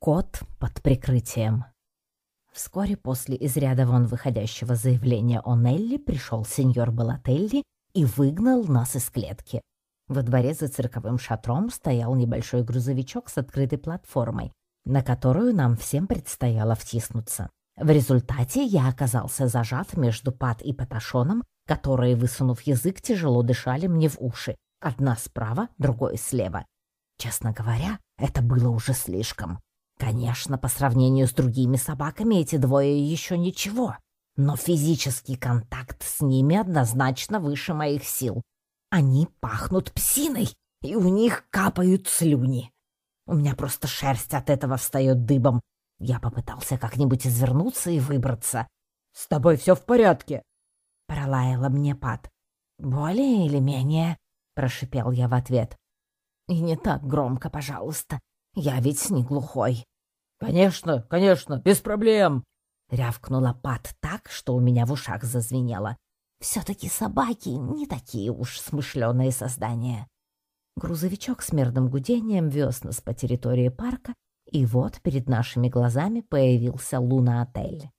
Кот под прикрытием. Вскоре после из ряда вон выходящего заявления о Нелли пришел сеньор Балателли и выгнал нас из клетки. Во дворе за цирковым шатром стоял небольшой грузовичок с открытой платформой, на которую нам всем предстояло втиснуться. В результате я оказался зажат между Пат и Паташоном, которые, высунув язык, тяжело дышали мне в уши. Одна справа, другой слева. Честно говоря, это было уже слишком. Конечно, по сравнению с другими собаками эти двое еще ничего, но физический контакт с ними однозначно выше моих сил. Они пахнут псиной, и у них капают слюни. У меня просто шерсть от этого встает дыбом. Я попытался как-нибудь извернуться и выбраться. «С тобой все в порядке?» — пролаяла мне Пат. «Более или менее», — прошипел я в ответ. «И не так громко, пожалуйста. Я ведь не глухой. «Конечно, конечно, без проблем!» — рявкнула Пат так, что у меня в ушах зазвенело. «Все-таки собаки не такие уж смышленые создания». Грузовичок с мирным гудением вез нас по территории парка, и вот перед нашими глазами появился Луна-отель.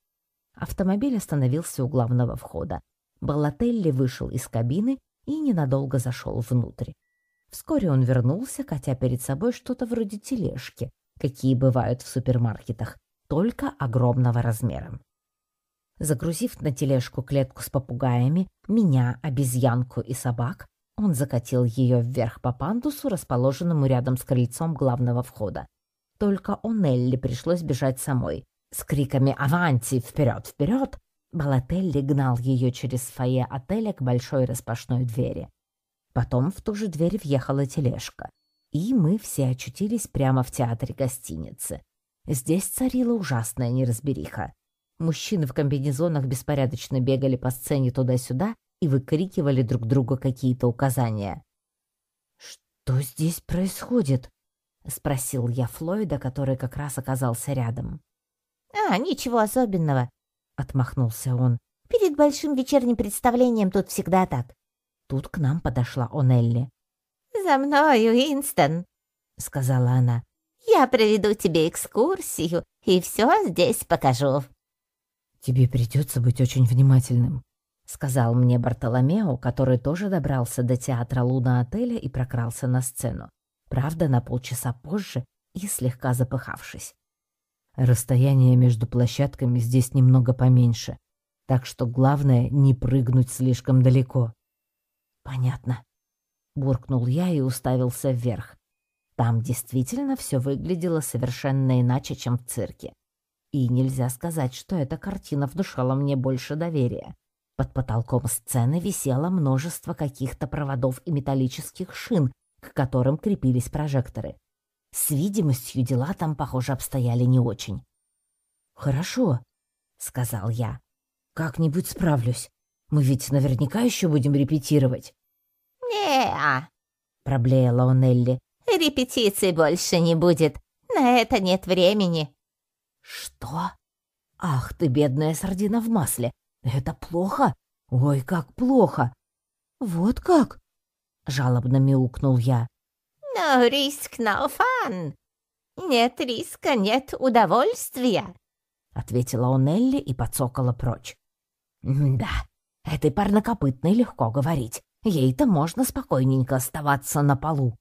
Автомобиль остановился у главного входа. Балателли вышел из кабины и ненадолго зашел внутрь. Вскоре он вернулся, катя перед собой что-то вроде тележки, какие бывают в супермаркетах, только огромного размера. Загрузив на тележку клетку с попугаями, меня, обезьянку и собак, он закатил ее вверх по пандусу, расположенному рядом с крыльцом главного входа. Только Онелли пришлось бежать самой. С криками «Аванти! Вперед! Вперед!» Балателли гнал ее через фойе отеля к большой распашной двери. Потом в ту же дверь въехала тележка и мы все очутились прямо в театре гостиницы. Здесь царила ужасная неразбериха. Мужчины в комбинезонах беспорядочно бегали по сцене туда-сюда и выкрикивали друг другу какие-то указания. «Что здесь происходит?» — спросил я Флойда, который как раз оказался рядом. «А, ничего особенного», — отмахнулся он. «Перед большим вечерним представлением тут всегда так». Тут к нам подошла Онелли. «За мной, Уинстон», — сказала она. «Я проведу тебе экскурсию и все здесь покажу». «Тебе придется быть очень внимательным», — сказал мне Бартоломео, который тоже добрался до театра Луна-отеля и прокрался на сцену. Правда, на полчаса позже и слегка запыхавшись. Расстояние между площадками здесь немного поменьше, так что главное не прыгнуть слишком далеко. Понятно буркнул я и уставился вверх. Там действительно все выглядело совершенно иначе, чем в цирке. И нельзя сказать, что эта картина внушала мне больше доверия. Под потолком сцены висело множество каких-то проводов и металлических шин, к которым крепились прожекторы. С видимостью дела там, похоже, обстояли не очень. «Хорошо», — сказал я. «Как-нибудь справлюсь. Мы ведь наверняка еще будем репетировать». «Не-а», проблеяла Онелли. «Репетиций больше не будет. На это нет времени». «Что? Ах ты, бедная сардина в масле! Это плохо? Ой, как плохо!» «Вот как?» — жалобно мяукнул я. «No риск, no fun. Нет риска, нет удовольствия», — ответила Онелли и подсокала прочь. «Да, этой парнокопытной легко говорить. Ей-то можно спокойненько оставаться на полу.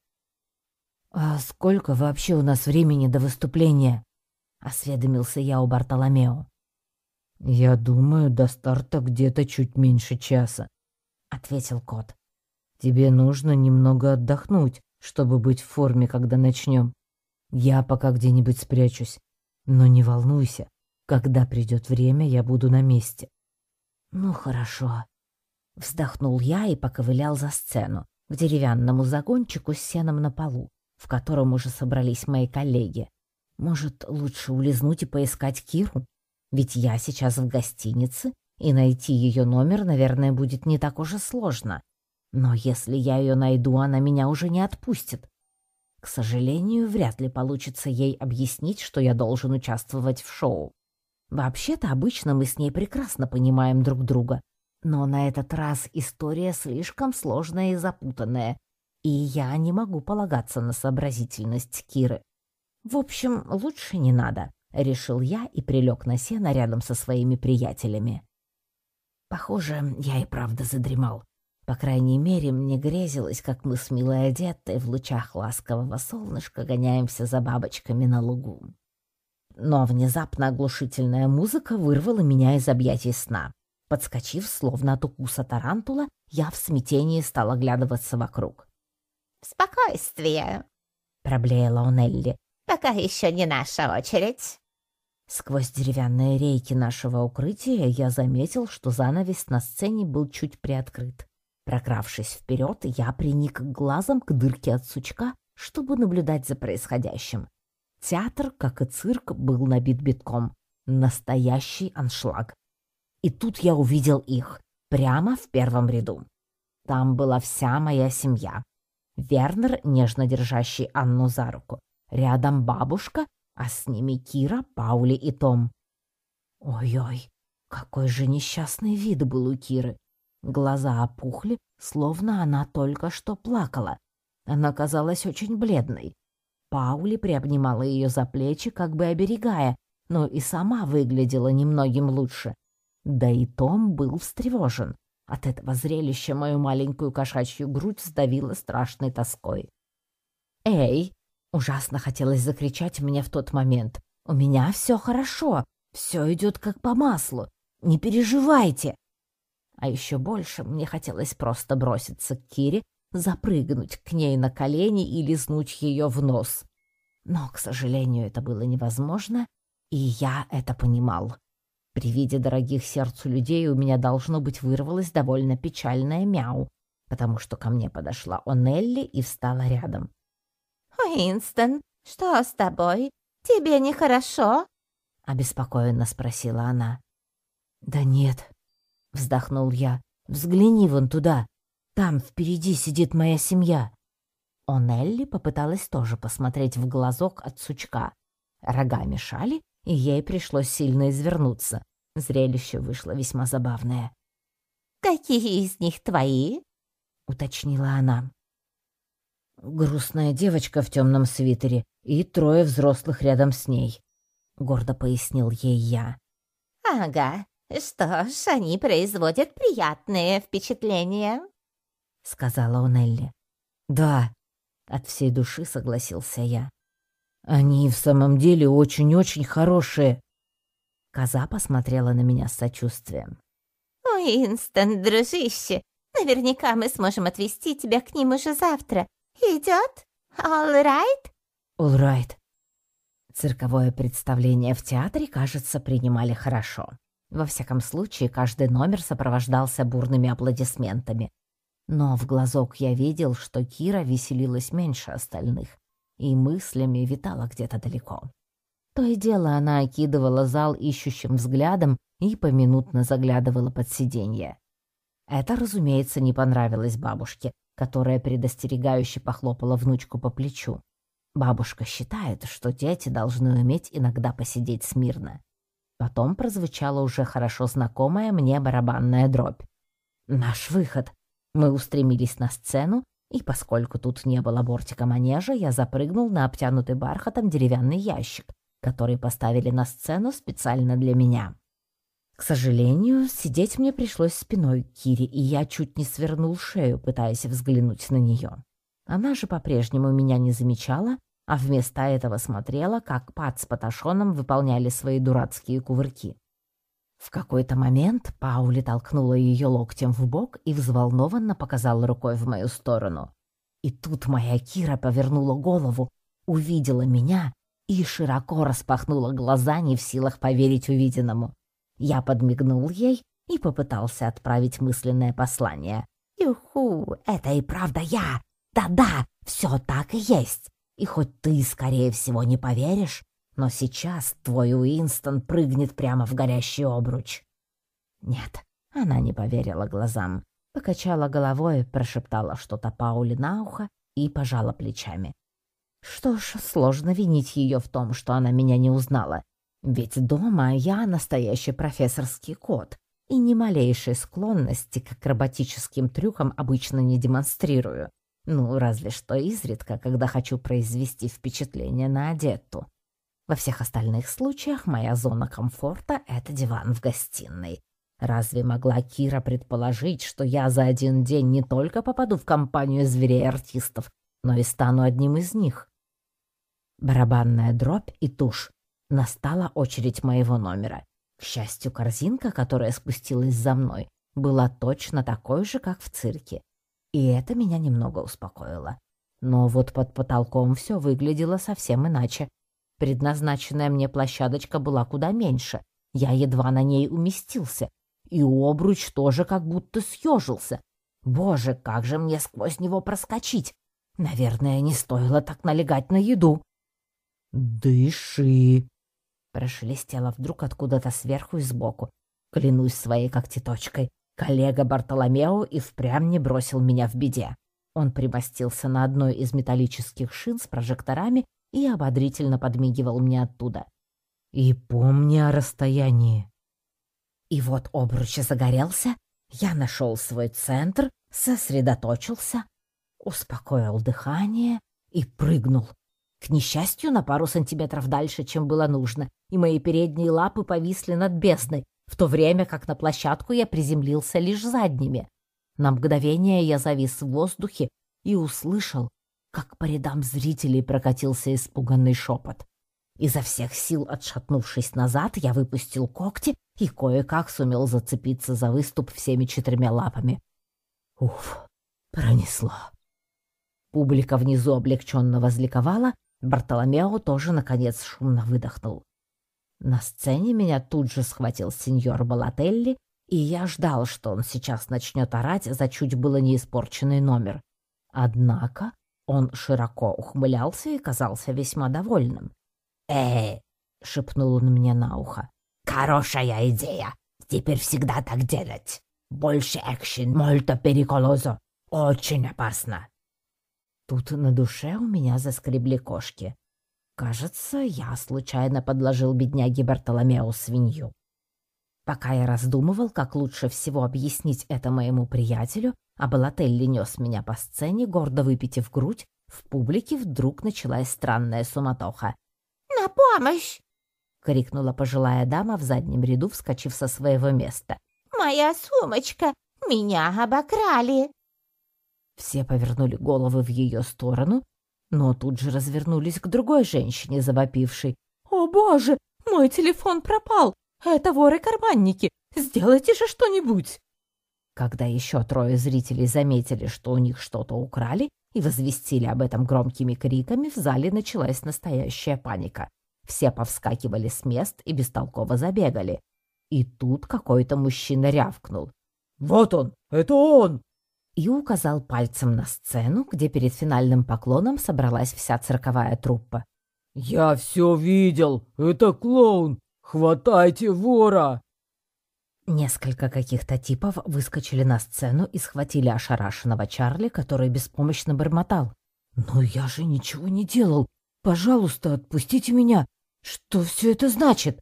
«А сколько вообще у нас времени до выступления?» — осведомился я у Бартоломео. «Я думаю, до старта где-то чуть меньше часа», — ответил кот. «Тебе нужно немного отдохнуть, чтобы быть в форме, когда начнем. Я пока где-нибудь спрячусь. Но не волнуйся, когда придет время, я буду на месте». «Ну, хорошо», Вздохнул я и поковылял за сцену, к деревянному загончику с сеном на полу, в котором уже собрались мои коллеги. Может, лучше улизнуть и поискать Киру? Ведь я сейчас в гостинице, и найти ее номер, наверное, будет не так уж и сложно. Но если я ее найду, она меня уже не отпустит. К сожалению, вряд ли получится ей объяснить, что я должен участвовать в шоу. Вообще-то обычно мы с ней прекрасно понимаем друг друга, но на этот раз история слишком сложная и запутанная, и я не могу полагаться на сообразительность Киры. В общем, лучше не надо, решил я и прилег на сено рядом со своими приятелями. Похоже, я и правда задремал. По крайней мере, мне грезилось, как мы с милой одетой в лучах ласкового солнышка гоняемся за бабочками на лугу. Но внезапно оглушительная музыка вырвала меня из объятий сна. Подскочив, словно от укуса тарантула, я в смятении стала оглядываться вокруг. «Спокойствие!» — проблеяла Онелли. «Пока еще не наша очередь!» Сквозь деревянные рейки нашего укрытия я заметил, что занавес на сцене был чуть приоткрыт. Прокравшись вперед, я приник глазом к дырке от сучка, чтобы наблюдать за происходящим. Театр, как и цирк, был набит битком. Настоящий аншлаг. И тут я увидел их, прямо в первом ряду. Там была вся моя семья. Вернер, нежно держащий Анну за руку. Рядом бабушка, а с ними Кира, Паули и Том. Ой-ой, какой же несчастный вид был у Киры. Глаза опухли, словно она только что плакала. Она казалась очень бледной. Паули приобнимала ее за плечи, как бы оберегая, но и сама выглядела немногим лучше. Да и Том был встревожен. От этого зрелища мою маленькую кошачью грудь сдавила страшной тоской. «Эй!» — ужасно хотелось закричать мне в тот момент. «У меня все хорошо, все идет как по маслу. Не переживайте!» А еще больше мне хотелось просто броситься к Кире, запрыгнуть к ней на колени и лизнуть ее в нос. Но, к сожалению, это было невозможно, и я это понимал. При виде дорогих сердцу людей у меня должно быть вырвалось довольно печальное мяу, потому что ко мне подошла Онелли и встала рядом. «Уинстон, что с тобой? Тебе нехорошо?» — обеспокоенно спросила она. «Да нет», — вздохнул я, — «взгляни вон туда. Там впереди сидит моя семья». Онелли попыталась тоже посмотреть в глазок от сучка. Рога мешали, и ей пришлось сильно извернуться. Зрелище вышло весьма забавное. «Какие из них твои?» — уточнила она. «Грустная девочка в темном свитере и трое взрослых рядом с ней», — гордо пояснил ей я. «Ага, что ж, они производят приятные впечатления», — сказала Онелли. «Да», — от всей души согласился я. «Они в самом деле очень-очень хорошие», Коза посмотрела на меня с сочувствием. «Уинстон, дружище, наверняка мы сможем отвезти тебя к ним уже завтра. Идет? All right?» «All right». Цирковое представление в театре, кажется, принимали хорошо. Во всяком случае, каждый номер сопровождался бурными аплодисментами. Но в глазок я видел, что Кира веселилась меньше остальных и мыслями витала где-то далеко. То и дело она окидывала зал ищущим взглядом и поминутно заглядывала под сиденье. Это, разумеется, не понравилось бабушке, которая предостерегающе похлопала внучку по плечу. Бабушка считает, что дети должны уметь иногда посидеть смирно. Потом прозвучала уже хорошо знакомая мне барабанная дробь. Наш выход. Мы устремились на сцену, и поскольку тут не было бортика манежа, я запрыгнул на обтянутый бархатом деревянный ящик, который поставили на сцену специально для меня. К сожалению, сидеть мне пришлось спиной к Кире, и я чуть не свернул шею, пытаясь взглянуть на нее. Она же по-прежнему меня не замечала, а вместо этого смотрела, как Пат с Паташоном выполняли свои дурацкие кувырки. В какой-то момент Паули толкнула ее локтем в бок и взволнованно показала рукой в мою сторону. И тут моя Кира повернула голову, увидела меня и широко распахнула глаза, не в силах поверить увиденному. Я подмигнул ей и попытался отправить мысленное послание. «Юху, это и правда я! Да-да, все так и есть! И хоть ты, скорее всего, не поверишь, но сейчас твой Уинстон прыгнет прямо в горящий обруч». Нет, она не поверила глазам, покачала головой, прошептала что-то Пауле на ухо и пожала плечами. Что ж, сложно винить ее в том, что она меня не узнала. Ведь дома я настоящий профессорский кот и ни малейшей склонности к акробатическим трюкам обычно не демонстрирую. Ну, разве что изредка, когда хочу произвести впечатление на одетту. Во всех остальных случаях моя зона комфорта — это диван в гостиной. Разве могла Кира предположить, что я за один день не только попаду в компанию зверей-артистов, но и стану одним из них? Барабанная дробь и тушь. Настала очередь моего номера. К счастью, корзинка, которая спустилась за мной, была точно такой же, как в цирке и это меня немного успокоило. Но вот под потолком все выглядело совсем иначе. Предназначенная мне площадочка была куда меньше. Я едва на ней уместился. И обруч тоже как будто съежился. Боже, как же мне сквозь него проскочить? Наверное, не стоило так налегать на еду. «Дыши!» Прошелестело вдруг откуда-то сверху и сбоку. Клянусь своей когтеточкой. Коллега Бартоломео и впрямь не бросил меня в беде. Он примостился на одной из металлических шин с прожекторами и ободрительно подмигивал мне оттуда. «И помни о расстоянии». И вот обруч загорелся, я нашел свой центр, сосредоточился, успокоил дыхание и прыгнул. К несчастью, на пару сантиметров дальше, чем было нужно, и мои передние лапы повисли над бездной, в то время как на площадку я приземлился лишь задними. На мгновение я завис в воздухе и услышал, как по рядам зрителей прокатился испуганный шепот. Изо всех сил отшатнувшись назад, я выпустил когти и кое-как сумел зацепиться за выступ всеми четырьмя лапами. Уф, пронесло. Публика внизу облегченно возликовала, Бартоломео тоже, наконец, шумно выдохнул. На сцене меня тут же схватил сеньор Балателли, и я ждал, что он сейчас начнет орать за чуть было не испорченный номер. Однако он широко ухмылялся и казался весьма довольным. «Эй!» — шепнул он мне на ухо. «Хорошая идея! Теперь всегда так делать! Больше экшен, мольто периколозо! Очень опасно!» Тут на душе у меня заскребли кошки. Кажется, я случайно подложил бедняге Бартоломео свинью. Пока я раздумывал, как лучше всего объяснить это моему приятелю, а Балателли нес меня по сцене, гордо выпитив грудь, в публике вдруг началась странная суматоха. «На помощь!» — крикнула пожилая дама в заднем ряду, вскочив со своего места. «Моя сумочка! Меня обокрали!» Все повернули головы в ее сторону, но тут же развернулись к другой женщине, завопившей. «О, боже, мой телефон пропал! Это воры-карманники! Сделайте же что-нибудь!» Когда еще трое зрителей заметили, что у них что-то украли, и возвестили об этом громкими криками, в зале началась настоящая паника. Все повскакивали с мест и бестолково забегали. И тут какой-то мужчина рявкнул. «Вот он! Это он!» И указал пальцем на сцену, где перед финальным поклоном собралась вся цирковая труппа. «Я все видел! Это клоун! Хватайте вора!» Несколько каких-то типов выскочили на сцену и схватили ошарашенного Чарли, который беспомощно бормотал. «Но я же ничего не делал! Пожалуйста, отпустите меня! Что все это значит?»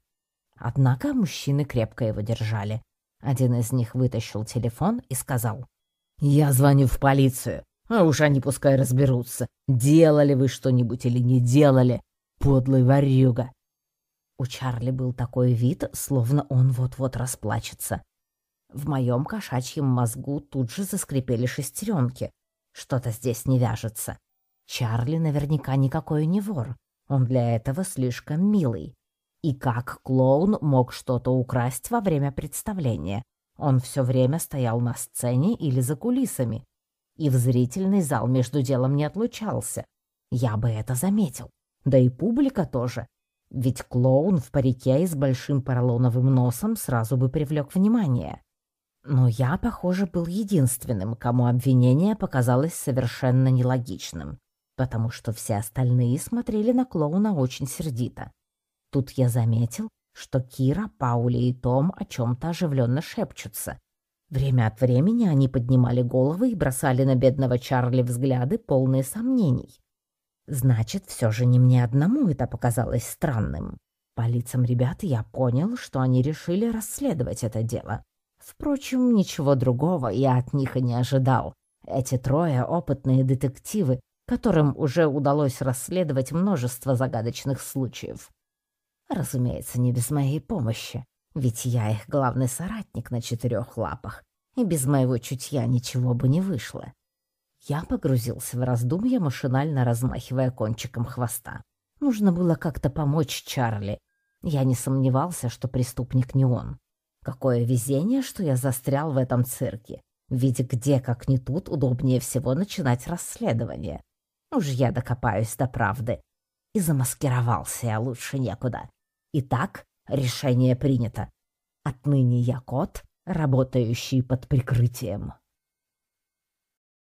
Однако мужчины крепко его держали. Один из них вытащил телефон и сказал. Я звоню в полицию, а уж они пускай разберутся, делали вы что-нибудь или не делали, подлый ворюга. У Чарли был такой вид, словно он вот-вот расплачется. В моем кошачьем мозгу тут же заскрипели шестеренки. Что-то здесь не вяжется. Чарли наверняка никакой не вор. Он для этого слишком милый. И как клоун мог что-то украсть во время представления? Он все время стоял на сцене или за кулисами, и в зрительный зал между делом не отлучался. Я бы это заметил. Да и публика тоже. Ведь клоун в парике и с большим поролоновым носом сразу бы привлек внимание. Но я, похоже, был единственным, кому обвинение показалось совершенно нелогичным, потому что все остальные смотрели на клоуна очень сердито. Тут я заметил, что Кира, Паули и Том о чем-то оживленно шепчутся. Время от времени они поднимали головы и бросали на бедного Чарли взгляды, полные сомнений. Значит, все же не мне одному это показалось странным. По лицам ребят я понял, что они решили расследовать это дело. Впрочем, ничего другого я от них и не ожидал. Эти трое — опытные детективы, которым уже удалось расследовать множество загадочных случаев. Разумеется, не без моей помощи, ведь я их главный соратник на четырех лапах, и без моего чутья ничего бы не вышло. Я погрузился в раздумья, машинально размахивая кончиком хвоста. Нужно было как-то помочь Чарли. Я не сомневался, что преступник не он. Какое везение, что я застрял в этом цирке. Ведь где, как ни тут, удобнее всего начинать расследование. Уж я докопаюсь до правды. И замаскировался я лучше некуда. Итак, решение принято. Отныне я кот, работающий под прикрытием.